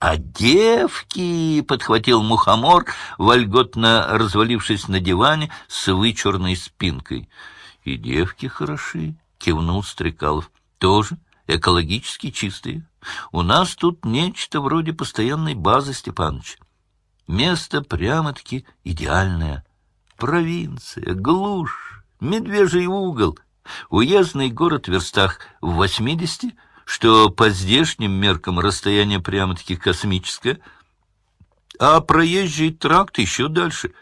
А девки, — подхватил мухомор, вольготно развалившись на диване с вычурной спинкой. И девки хороши, — кивнул Стрекалов. Тоже экологически чистые. У нас тут нечто вроде постоянной базы, Степаныч. Место прямо-таки идеальное. Провинция, глушь, медвежий угол, уездный город в верстах в восьмидесяти — что по здешним меркам расстояние прямо-таки космическое, а проезжий тракт еще дальше.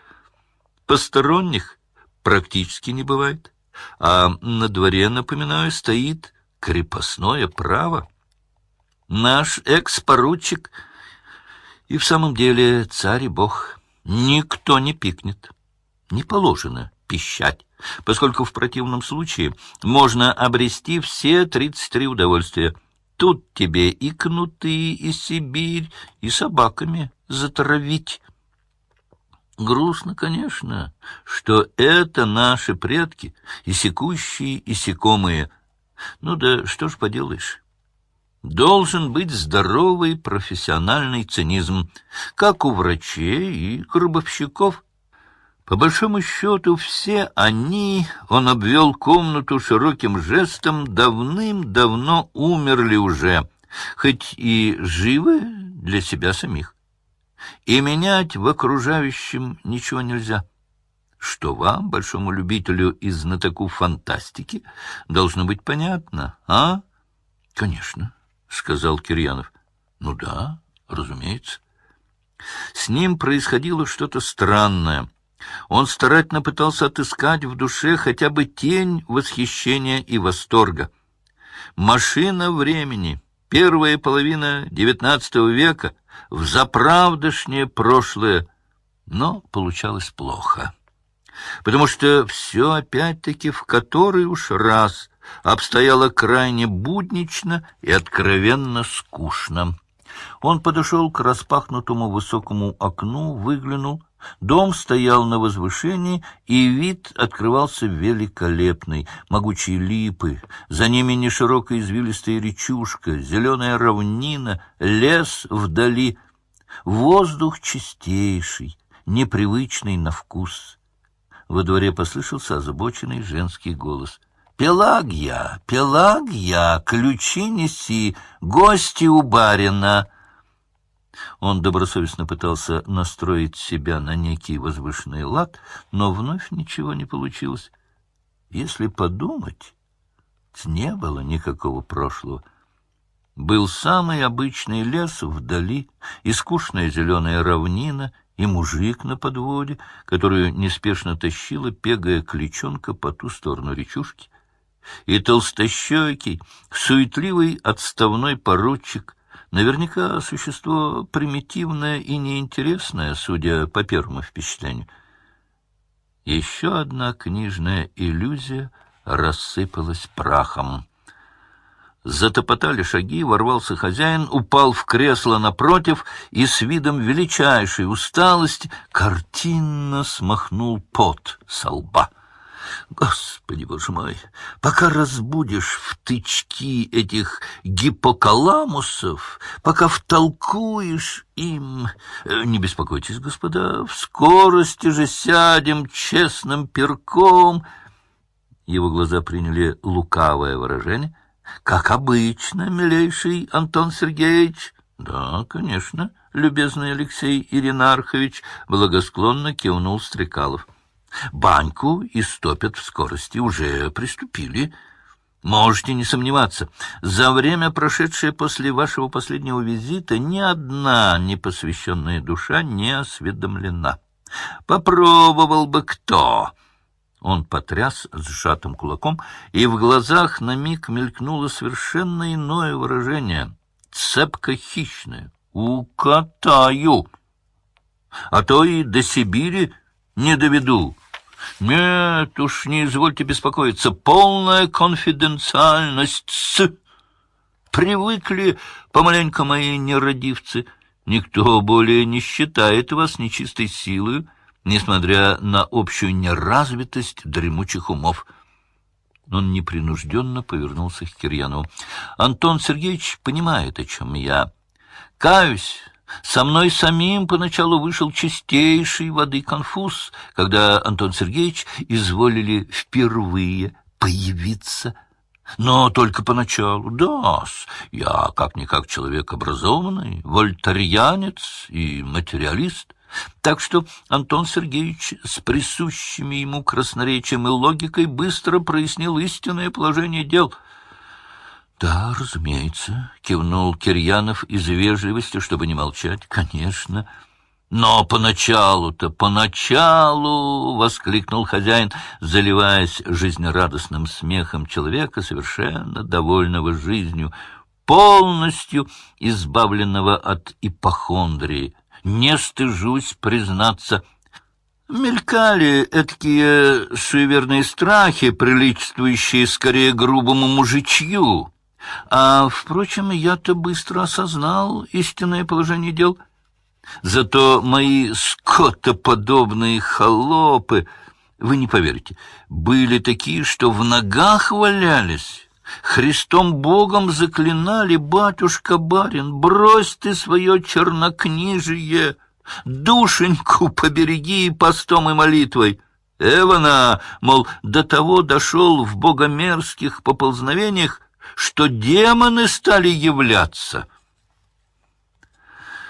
Посторонних практически не бывает. А на дворе, напоминаю, стоит крепостное право. Наш экс-поручик и в самом деле царь и бог. Никто не пикнет. Не положено пищать, поскольку в противном случае можно обрести все тридцать три удовольствия. Тут тебе и кнуты, и Сибирь, и собаками затравить. Грустно, конечно, что это наши предки, и секущие, и секомые. Ну да что ж поделаешь. Должен быть здоровый профессиональный цинизм, как у врачей и гробовщиков. По большому счету, все они, он обвел комнату широким жестом, давным-давно умерли уже, хоть и живы для себя самих. И менять в окружающем ничего нельзя. Что вам, большому любителю и знатоку фантастики, должно быть понятно, а? — Конечно, — сказал Кирьянов. — Ну да, разумеется. С ним происходило что-то странное — он старательно пытался отыскать в душе хотя бы тень восхищения и восторга. Машина времени, первая половина девятнадцатого века, в заправдошнее прошлое, но получалось плохо. Потому что все опять-таки в который уж раз обстояло крайне буднично и откровенно скучно. Он подошел к распахнутому высокому окну, выглянул Дом стоял на возвышении, и вид открывался великолепный. Могучие липы, за ними неширокая извилистая речушка, зеленая равнина, лес вдали. Воздух чистейший, непривычный на вкус. Во дворе послышался озабоченный женский голос. «Пелагья, Пелагья, ключи неси, гости у барина!» Он добросовестно пытался настроить себя на некий возвышенный лад, но вновь ничего не получилось. Если подумать, не было никакого прошлого. Был самый обычный лес вдали, и скучная зеленая равнина, и мужик на подводе, которую неспешно тащила пегая кличонка по ту сторону речушки, и толстощекий, суетливый отставной поручик, Наверняка существо примитивное и неинтересное, судя по первому впечатлению. Еще одна книжная иллюзия рассыпалась прахом. Затопотали шаги, ворвался хозяин, упал в кресло напротив и с видом величайшей усталости картинно смахнул пот со лба. Господи, боже мой, пока разбудишь в тычки этих гипокаламусов, пока втолкуешь им... Э, не беспокойтесь, господа, в скорости же сядем честным перком. Его глаза приняли лукавое выражение. Как обычно, милейший Антон Сергеевич. Да, конечно, любезный Алексей Иринархович, благосклонно кивнул Стрекалов. Баньку истопят в скорости, уже приступили. Можете не сомневаться, за время, прошедшее после вашего последнего визита, ни одна непосвященная душа не осведомлена. Попробовал бы кто... Он потряс сжатым кулаком, и в глазах на миг мелькнуло совершенно иное выражение, цепко-хищное. «Укатаю! А то и до Сибири не доведу!» Нет уж, не извольте беспокоиться. Полная конфиденциальность с... Привыкли помаленько мои нерадивцы. Никто более не считает вас нечистой силой, несмотря на общую неразвитость дремучих умов. Он непринужденно повернулся к Кирьянову. Антон Сергеевич понимает, о чем я. Каюсь, со мной самим поначалу вышел чистейший воды конфуз, когда Антон Сергеевич изволили впервые появиться. Но только поначалу, да, я как-никак человек образованный, вольтарьянец и материалист. Так что Антон Сергеевич с присущими ему красноречием и логикой быстро прояснил истинное положение дел —— Да, разумеется, — кивнул Кирьянов из вежливости, чтобы не молчать. — Конечно. — Но поначалу-то, поначалу, — воскликнул хозяин, заливаясь жизнерадостным смехом человека, совершенно довольного жизнью, полностью избавленного от ипохондрии. Не стыжусь признаться — Мелькали такие суеверные страхи, приличествующие скорее грубому мужичью. А, впрочем, я-то быстро осознал истинное положение дел. Зато мои скотоподобные холопы, вы не поверите, были такие, что в ногах валялись. Христом Богом заклинали, батюшка-барин, брось ты свое чернокнижие, душеньку побереги постом и молитвой. Эвана, мол, до того дошел в богомерзких поползновениях, что демоны стали являться —